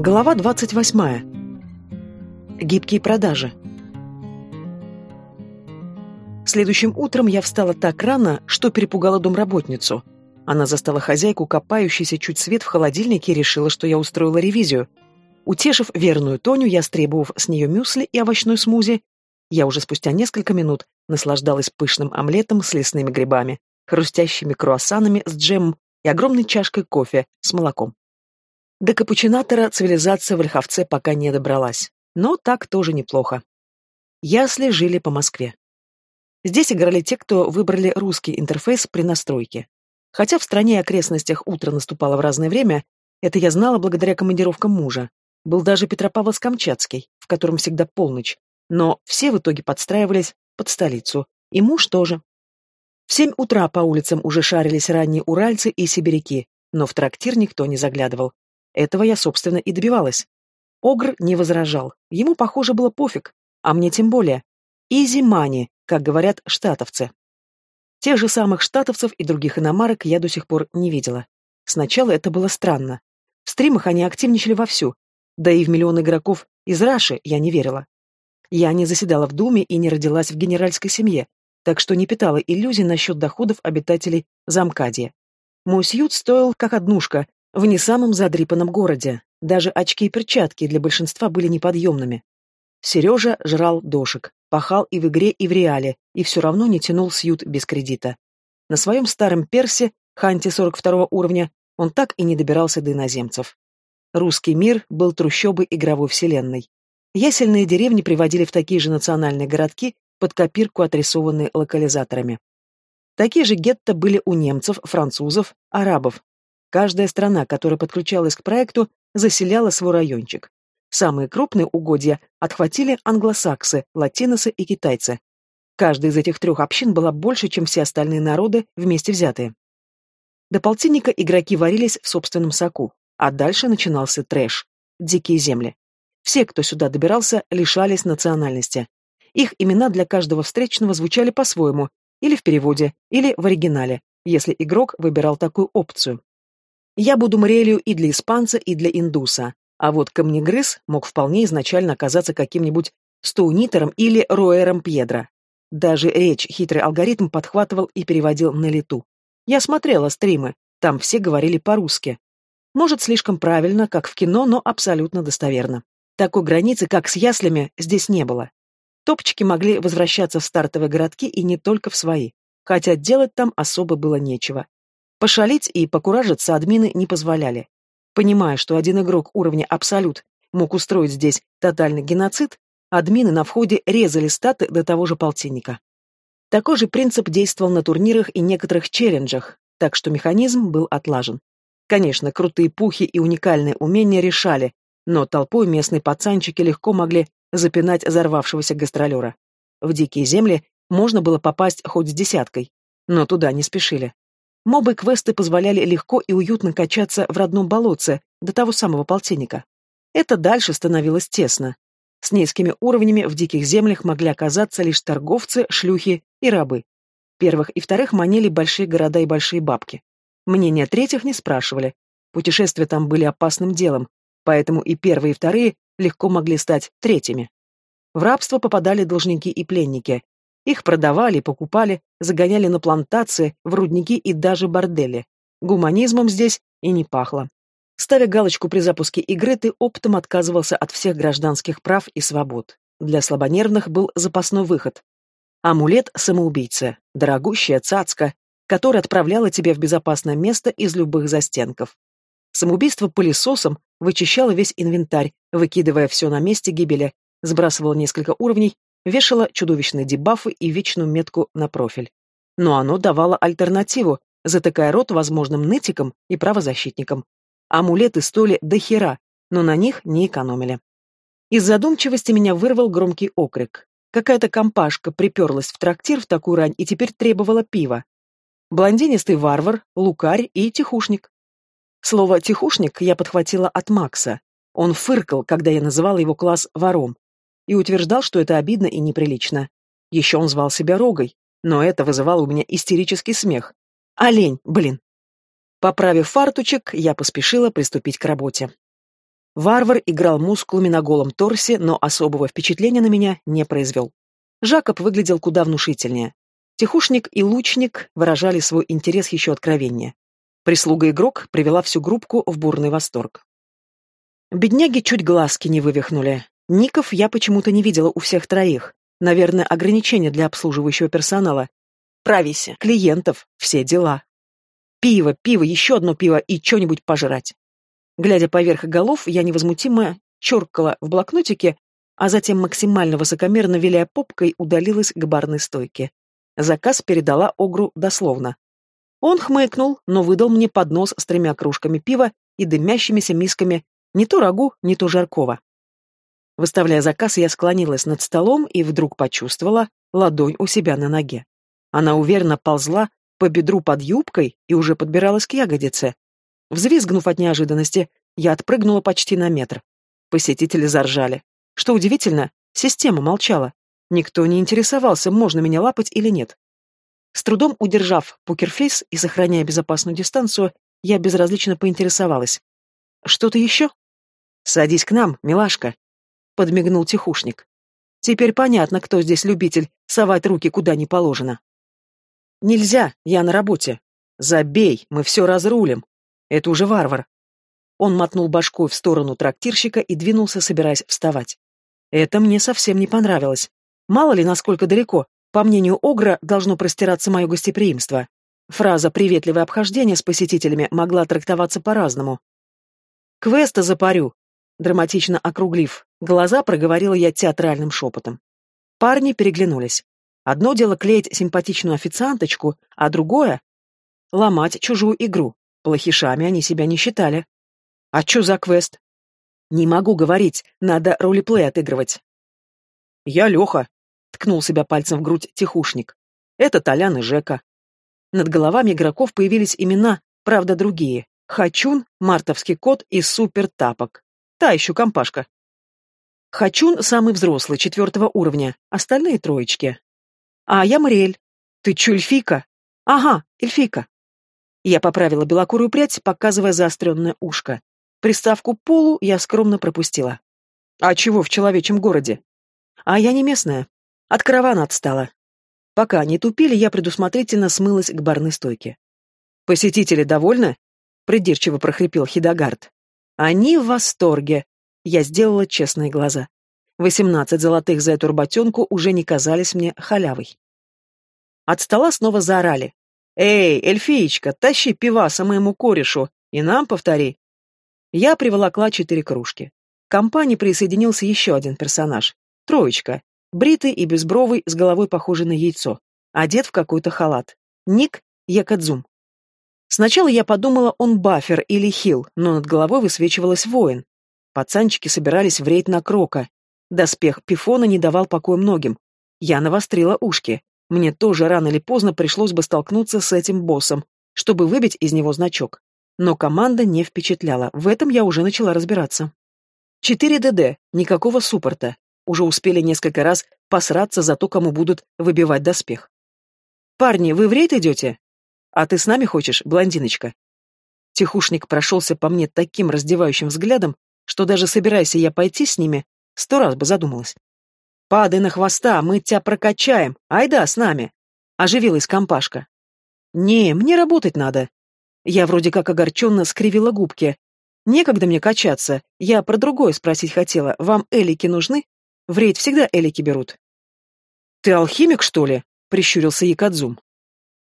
Глава 28. Гибкие продажи. Следующим утром я встала так рано, что перепугала домработницу. Она застала хозяйку, копающейся чуть свет в холодильнике, и решила, что я устроила ревизию. Утешив верную Тоню, я стребовав с нее мюсли и овощной смузи, я уже спустя несколько минут наслаждалась пышным омлетом с лесными грибами, хрустящими круассанами с джемом и огромной чашкой кофе с молоком. До капучинатора цивилизация в Ольховце пока не добралась, но так тоже неплохо. Ясли жили по Москве. Здесь играли те, кто выбрали русский интерфейс при настройке. Хотя в стране и окрестностях утро наступало в разное время, это я знала благодаря командировкам мужа. Был даже Петропавловск-Камчатский, в котором всегда полночь, но все в итоге подстраивались под столицу, и муж тоже. В семь утра по улицам уже шарились ранние уральцы и сибиряки, но в трактир никто не заглядывал. Этого я, собственно, и добивалась. Огр не возражал, ему, похоже, было пофиг, а мне тем более. Изи мани, как говорят штатовцы. Тех же самых штатовцев и других иномарок я до сих пор не видела. Сначала это было странно. В стримах они активничали вовсю, да и в миллион игроков из Раши я не верила. Я не заседала в Думе и не родилась в генеральской семье, так что не питала иллюзий насчет доходов обитателей Замкадия. Мой сьют стоил как однушка в не самом задрипанном городе. Даже очки и перчатки для большинства были неподъемными. Сережа жрал дошек, пахал и в игре, и в реале, и все равно не тянул сьют без кредита. На своем старом персе, ханте 42 уровня, он так и не добирался до иноземцев. Русский мир был трущобой игровой вселенной. Ясельные деревни приводили в такие же национальные городки, под копирку отрисованные локализаторами. Такие же гетто были у немцев, французов, арабов. Каждая страна, которая подключалась к проекту, заселяла свой райончик. Самые крупные угодья отхватили англосаксы, латиносы и китайцы. Каждая из этих трех общин была больше, чем все остальные народы вместе взятые. До полтинника игроки варились в собственном соку, а дальше начинался трэш – дикие земли. Все, кто сюда добирался, лишались национальности. Их имена для каждого встречного звучали по-своему, или в переводе, или в оригинале, если игрок выбирал такую опцию. Я буду Мариэлью и для испанца, и для индуса, а вот камнегрыз мог вполне изначально оказаться каким-нибудь Стоунитером или Роэром Пьедро. Даже речь хитрый алгоритм подхватывал и переводил на лету. Я смотрела стримы, там все говорили по-русски. Может, слишком правильно, как в кино, но абсолютно достоверно. Такой границы, как с яслями, здесь не было. Топчики могли возвращаться в стартовые городки и не только в свои, хотя делать там особо было нечего. Пошалить и покуражиться админы не позволяли. Понимая, что один игрок уровня Абсолют мог устроить здесь тотальный геноцид, админы на входе резали статы до того же полтинника. Такой же принцип действовал на турнирах и некоторых челленджах, так что механизм был отлажен. Конечно, крутые пухи и уникальные умения решали, но толпой местные пацанчики легко могли запинать взорвавшегося гастролера. В дикие земли можно было попасть хоть с десяткой, но туда не спешили. Мобы-квесты позволяли легко и уютно качаться в родном болотце до того самого полтинника. Это дальше становилось тесно. С низкими уровнями в диких землях могли оказаться лишь торговцы, шлюхи и рабы. Первых и вторых манили большие города и большие бабки. Мнения третьих не спрашивали. Путешествия там были опасным делом, поэтому и первые, и вторые легко могли стать третьими. В рабство попадали должники и пленники. Их продавали, покупали, загоняли на плантации, в рудники и даже бордели. Гуманизмом здесь и не пахло. Ставя галочку при запуске игры, ты оптом отказывался от всех гражданских прав и свобод. Для слабонервных был запасной выход. Амулет самоубийцы, дорогущая цацка, которая отправляла тебя в безопасное место из любых застенков. Самоубийство пылесосом вычищало весь инвентарь, выкидывая все на месте гибели, сбрасывало несколько уровней, вешало чудовищные дебафы и вечную метку на профиль. Но оно давало альтернативу, затыкая рот возможным нытикам и правозащитникам. Амулеты стоили до хера, но на них не экономили. Из задумчивости меня вырвал громкий окрик. Какая-то компашка приперлась в трактир в такую рань и теперь требовала пива. Блондинистый варвар, лукарь и тихушник. Слово «тихушник» я подхватила от Макса. Он фыркал, когда я называла его класс вором, и утверждал, что это обидно и неприлично. Еще он звал себя Рогой, но это вызывало у меня истерический смех. Олень, блин. Поправив фартучек, я поспешила приступить к работе. Варвар играл мускулами на голом торсе, но особого впечатления на меня не произвел. Жакоб выглядел куда внушительнее. Тихушник и лучник выражали свой интерес еще откровеннее. Прислуга-игрок привела всю группку в бурный восторг. Бедняги чуть глазки не вывихнули. Ников я почему-то не видела у всех троих. Наверное, ограничения для обслуживающего персонала. Прависи, клиентов, все дела. Пиво, пиво, еще одно пиво и что-нибудь пожрать. Глядя поверх голов, я невозмутимо черкала в блокнотике, а затем максимально высокомерно, виляя попкой, удалилась к барной стойке. Заказ передала Огру дословно. Он хмыкнул, но выдал мне поднос с тремя кружками пива и дымящимися мисками не то рагу, не то жаркого. Выставляя заказ, я склонилась над столом и вдруг почувствовала ладонь у себя на ноге. Она уверенно ползла по бедру под юбкой и уже подбиралась к ягодице. Взвизгнув от неожиданности, я отпрыгнула почти на метр. Посетители заржали. Что удивительно, система молчала. Никто не интересовался, можно меня лапать или нет. С трудом удержав покерфейс и сохраняя безопасную дистанцию, я безразлично поинтересовалась. «Что-то еще?» «Садись к нам, милашка», — подмигнул тихушник. «Теперь понятно, кто здесь любитель совать руки куда не положено». «Нельзя, я на работе». «Забей, мы все разрулим». «Это уже варвар». Он мотнул башкой в сторону трактирщика и двинулся, собираясь вставать. Это мне совсем не понравилось. Мало ли, насколько далеко, по мнению Огра, должно простираться мое гостеприимство. Фраза «приветливое обхождение» с посетителями могла трактоваться по-разному. «Квеста запарю», — драматично округлив, глаза проговорила я театральным шепотом. Парни переглянулись. Одно дело клеить симпатичную официанточку, а другое — ломать чужую игру. Плохишами они себя не считали. А чё за квест? Не могу говорить, надо ролеплей отыгрывать. Я Леха, ткнул себя пальцем в грудь тихушник. Это Толян и Жека. Над головами игроков появились имена, правда, другие. Хачун, Мартовский кот и Супер Тапок. Та еще компашка. Хачун самый взрослый, четвертого уровня, остальные троечки. А я Мариэль. Ты че, эльфийка? Ага, эльфийка. Я поправила белокурую прядь, показывая заостренное ушко. Приставку «полу» я скромно пропустила. А чего в человечем городе? А я не местная. От каравана отстала. Пока они тупили, я предусмотрительно смылась к барной стойке. «Посетители довольны?» Придирчиво прохрипел Хидагард. Они в восторге. Я сделала честные глаза. Восемнадцать золотых за эту работенку уже не казались мне халявой. От стола снова заорали. «Эй, эльфиечка, тащи пиваса моему корешу, и нам повтори». Я приволокла четыре кружки. К компании присоединился еще один персонаж. Троечка. Бритый и безбровый, с головой похожий на яйцо. Одет в какой-то халат. Ник Якадзум. Сначала я подумала, он бафер или хил, но над головой высвечивалась воин. Пацанчики собирались в рейд на Крока. Доспех Пифона не давал покоя многим. Я навострила ушки. Мне тоже рано или поздно пришлось бы столкнуться с этим боссом, чтобы выбить из него значок. Но команда не впечатляла, в этом я уже начала разбираться. 4 ДД, никакого суппорта. Уже успели несколько раз посраться за то, кому будут выбивать доспех. «Парни, вы в рейд идете?» А ты с нами хочешь, блондиночка?» Тихушник прошелся по мне таким раздевающим взглядом, что даже собирайся я пойти с ними, сто раз бы задумалась. «Падай на хвоста, мы тебя прокачаем, айда с нами!» — оживилась компашка. «Не, мне работать надо». Я вроде как огорченно скривила губки. «Некогда мне качаться, я про другое спросить хотела. Вам элики нужны? В рейд всегда элики берут». «Ты алхимик, что ли?» — прищурился Якадзум.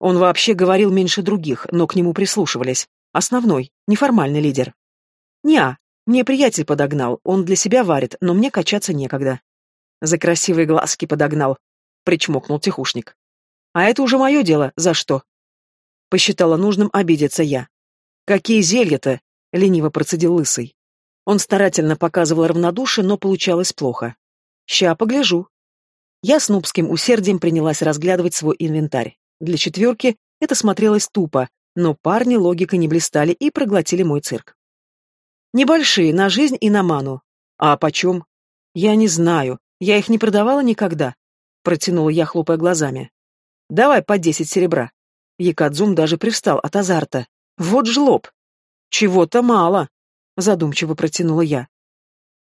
Он вообще говорил меньше других, но к нему прислушивались. Основной, неформальный лидер. Неа, мне приятель подогнал, он для себя варит, но мне качаться некогда. За красивые глазки подогнал, причмокнул тихушник. А это уже мое дело, за что? Посчитала нужным обидеться я. Какие зелья-то? Лениво процедил лысый. Он старательно показывал равнодушие, но получалось плохо. Ща погляжу. Я с нубским усердием принялась разглядывать свой инвентарь. Для четверки это смотрелось тупо, но парни логикой не блистали и проглотили мой цирк. Небольшие, на жизнь и на ману. А почем? Я не знаю, я их не продавала никогда. Протянула я, хлопая глазами. Давай по десять серебра. Якадзум даже привстал от азарта. Вот жлоб. Чего-то мало, задумчиво протянула я.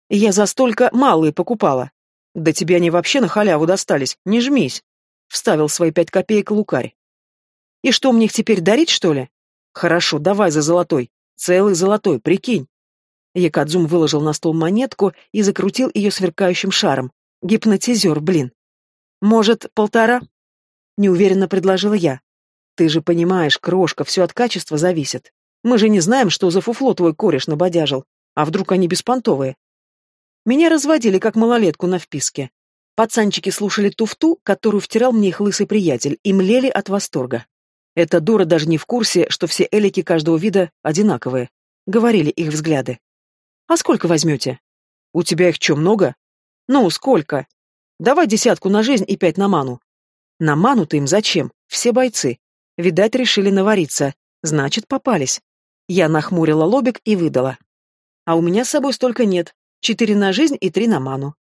Я за столько малые покупала. Да тебе они вообще на халяву достались, не жмись. Вставил свои пять копеек лукарь. И что мне их теперь дарить, что ли? Хорошо, давай за золотой. Целый золотой, прикинь. Якадзум выложил на стол монетку и закрутил ее сверкающим шаром. Гипнотизер, блин. Может, полтора? Неуверенно предложила я. Ты же понимаешь, крошка, все от качества зависит. Мы же не знаем, что за фуфло твой кореш набодяжил. А вдруг они беспонтовые? Меня разводили как малолетку на вписке. Пацанчики слушали туфту, которую втирал мне их лысый приятель, и млели от восторга. Эта дура даже не в курсе, что все элики каждого вида одинаковые. Говорили их взгляды. «А сколько возьмете?» «У тебя их что, много?» «Ну, сколько?» «Давай десятку на жизнь и пять на ману». «На ману-то им зачем? Все бойцы. Видать, решили навариться. Значит, попались». Я нахмурила лобик и выдала. «А у меня с собой столько нет. Четыре на жизнь и три на ману.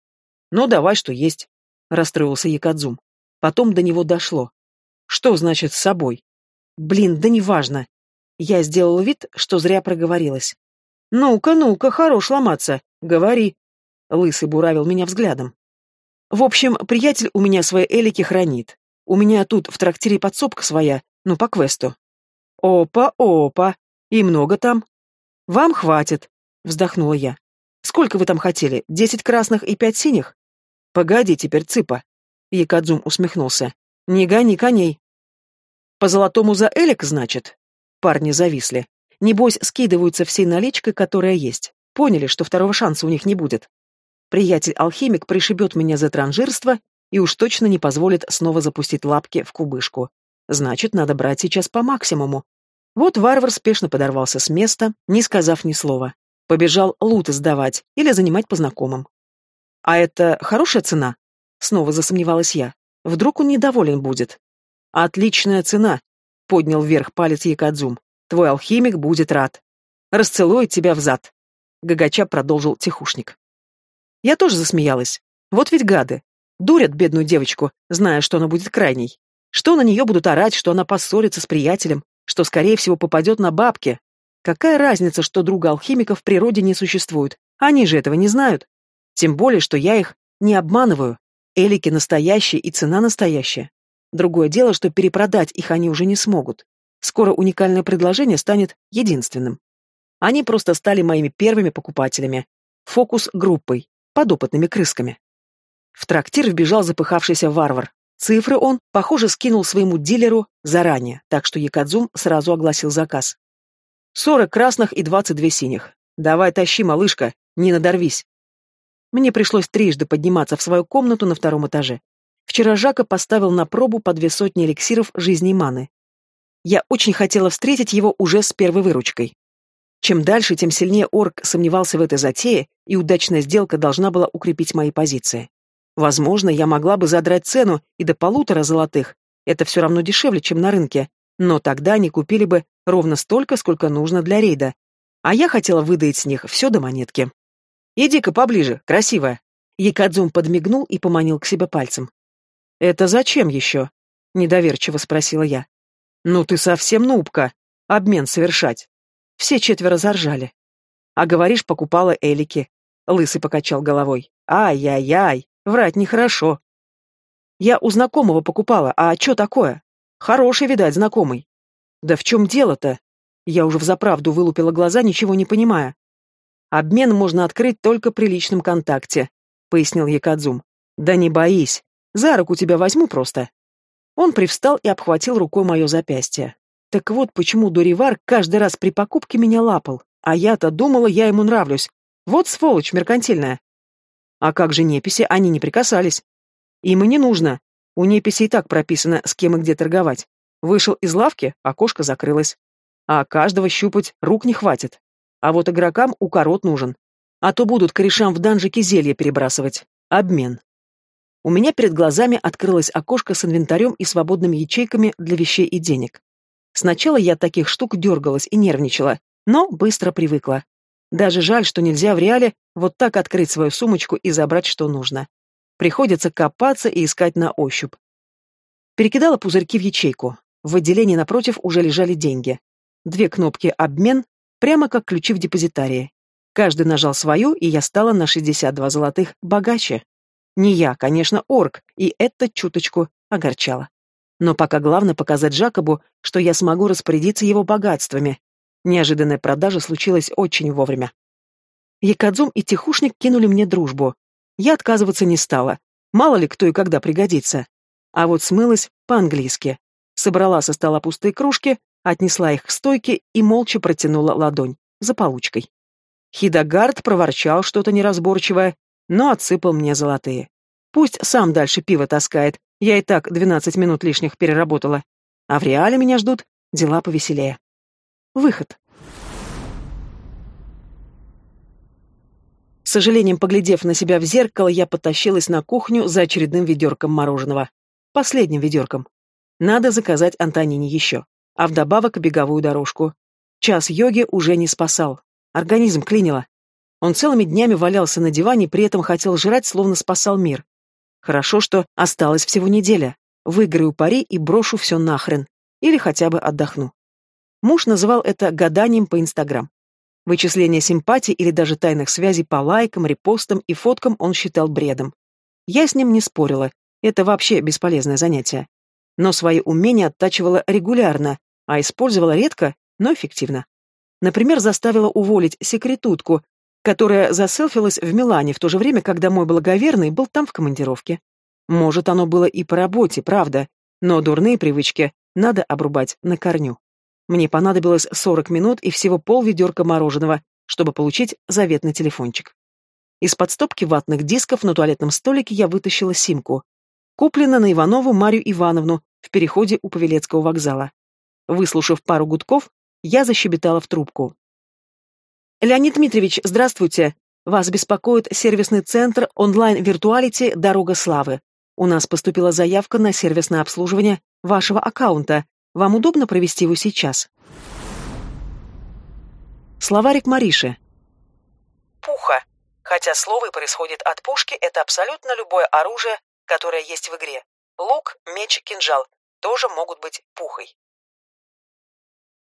Ну, давай, что есть. Расстроился Якадзум. Потом до него дошло. Что значит «с собой»? Блин, да неважно. Я сделал вид, что зря проговорилась. «Ну-ка, ну-ка, хорош ломаться. Говори». Лысый буравил меня взглядом. «В общем, приятель у меня свои элики хранит. У меня тут в трактире подсобка своя, ну, по квесту». «Опа, опа. И много там?» «Вам хватит», — вздохнула я. Сколько вы там хотели? Десять красных и пять синих? Погоди теперь, цыпа. Якадзум усмехнулся. Не гони коней. По золотому за Элик, значит? Парни зависли. Небось, скидываются всей наличкой, которая есть. Поняли, что второго шанса у них не будет. Приятель-алхимик пришибет меня за транжирство и уж точно не позволит снова запустить лапки в кубышку. Значит, надо брать сейчас по максимуму. Вот варвар спешно подорвался с места, не сказав ни слова. Побежал луты сдавать или занимать по знакомым. А это хорошая цена? Снова засомневалась я. Вдруг он недоволен будет. Отличная цена, поднял вверх палец Якадзум. Твой алхимик будет рад. Расцелует тебя взад. Гагача продолжил тихушник. Я тоже засмеялась. Вот ведь гады. Дурят бедную девочку, зная, что она будет крайней. Что на нее будут орать, что она поссорится с приятелем, что, скорее всего, попадет на бабки, Какая разница, что друга алхимика в природе не существует? Они же этого не знают. Тем более, что я их не обманываю. Элики настоящие и цена настоящая. Другое дело, что перепродать их они уже не смогут. Скоро уникальное предложение станет единственным. Они просто стали моими первыми покупателями. Фокус-группой, подопытными крысками. В трактир вбежал запыхавшийся варвар. Цифры он, похоже, скинул своему дилеру заранее, так что Якадзум сразу огласил заказ. Сорок красных и двадцать две синих. Давай тащи, малышка, не надорвись. Мне пришлось трижды подниматься в свою комнату на втором этаже. Вчера Жака поставил на пробу по две сотни эликсиров жизни маны. Я очень хотела встретить его уже с первой выручкой. Чем дальше, тем сильнее орк сомневался в этой затее, и удачная сделка должна была укрепить мои позиции. Возможно, я могла бы задрать цену и до полутора золотых. Это все равно дешевле, чем на рынке, но тогда они купили бы ровно столько, сколько нужно для рейда. А я хотела выдать с них все до монетки. «Иди-ка поближе, красивая!» Якадзум подмигнул и поманил к себе пальцем. «Это зачем еще?» — недоверчиво спросила я. «Ну ты совсем нубка. Обмен совершать». Все четверо заржали. «А говоришь, покупала элики». Лысый покачал головой. «Ай-яй-яй, врать нехорошо». «Я у знакомого покупала, а что такое?» Хороший, видать, знакомый. Да в чем дело-то? Я уже взаправду вылупила глаза, ничего не понимая. Обмен можно открыть только при личном контакте, пояснил Якадзум. Да не боись, за руку тебя возьму просто. Он привстал и обхватил рукой мое запястье. Так вот, почему Доривар каждый раз при покупке меня лапал, а я-то думала, я ему нравлюсь. Вот сволочь меркантильная. А как же неписи, они не прикасались. Им и не нужно. У неписи и так прописано, с кем и где торговать. Вышел из лавки, окошко закрылось. А каждого щупать рук не хватит. А вот игрокам укорот нужен. А то будут корешам в данжике зелья перебрасывать. Обмен. У меня перед глазами открылось окошко с инвентарем и свободными ячейками для вещей и денег. Сначала я от таких штук дергалась и нервничала, но быстро привыкла. Даже жаль, что нельзя в реале вот так открыть свою сумочку и забрать, что нужно. Приходится копаться и искать на ощупь. Перекидала пузырьки в ячейку. В отделении напротив уже лежали деньги. Две кнопки «Обмен», прямо как ключи в депозитарии. Каждый нажал свою, и я стала на 62 золотых богаче. Не я, конечно, орк, и это чуточку огорчало. Но пока главное показать Жакобу, что я смогу распорядиться его богатствами. Неожиданная продажа случилась очень вовремя. Якадзум и Тихушник кинули мне дружбу. Я отказываться не стала. Мало ли кто и когда пригодится. А вот смылась по-английски. Собрала со стола пустые кружки, отнесла их к стойке и молча протянула ладонь за получкой. Хидагард проворчал что-то неразборчивое, но отсыпал мне золотые. Пусть сам дальше пиво таскает, я и так двенадцать минут лишних переработала. А в реале меня ждут дела повеселее. Выход. С сожалением, поглядев на себя в зеркало, я потащилась на кухню за очередным ведерком мороженого. Последним ведерком. Надо заказать Антонине еще. А вдобавок беговую дорожку. Час йоги уже не спасал. Организм клинило. Он целыми днями валялся на диване, при этом хотел жрать, словно спасал мир. Хорошо, что осталась всего неделя. Выиграю пари и брошу все нахрен. Или хотя бы отдохну. Муж называл это гаданием по Инстаграм. Вычисление симпатий или даже тайных связей по лайкам, репостам и фоткам он считал бредом. Я с ним не спорила, это вообще бесполезное занятие. Но свои умения оттачивала регулярно, а использовала редко, но эффективно. Например, заставила уволить секретутку, которая заселфилась в Милане в то же время, когда мой благоверный был там в командировке. Может, оно было и по работе, правда, но дурные привычки надо обрубать на корню. Мне понадобилось 40 минут и всего полведерка мороженого, чтобы получить заветный телефончик. Из-под стопки ватных дисков на туалетном столике я вытащила симку. Куплена на Иванову Марию Ивановну в переходе у Павелецкого вокзала. Выслушав пару гудков, я защебетала в трубку. «Леонид Дмитриевич, здравствуйте. Вас беспокоит сервисный центр онлайн-виртуалити «Дорога славы». У нас поступила заявка на сервисное обслуживание вашего аккаунта. Вам удобно провести его сейчас?» Словарик Мариши. Пуха. Хотя слово и происходит от пушки, это абсолютно любое оружие, которое есть в игре. Лук, меч, кинжал тоже могут быть пухой.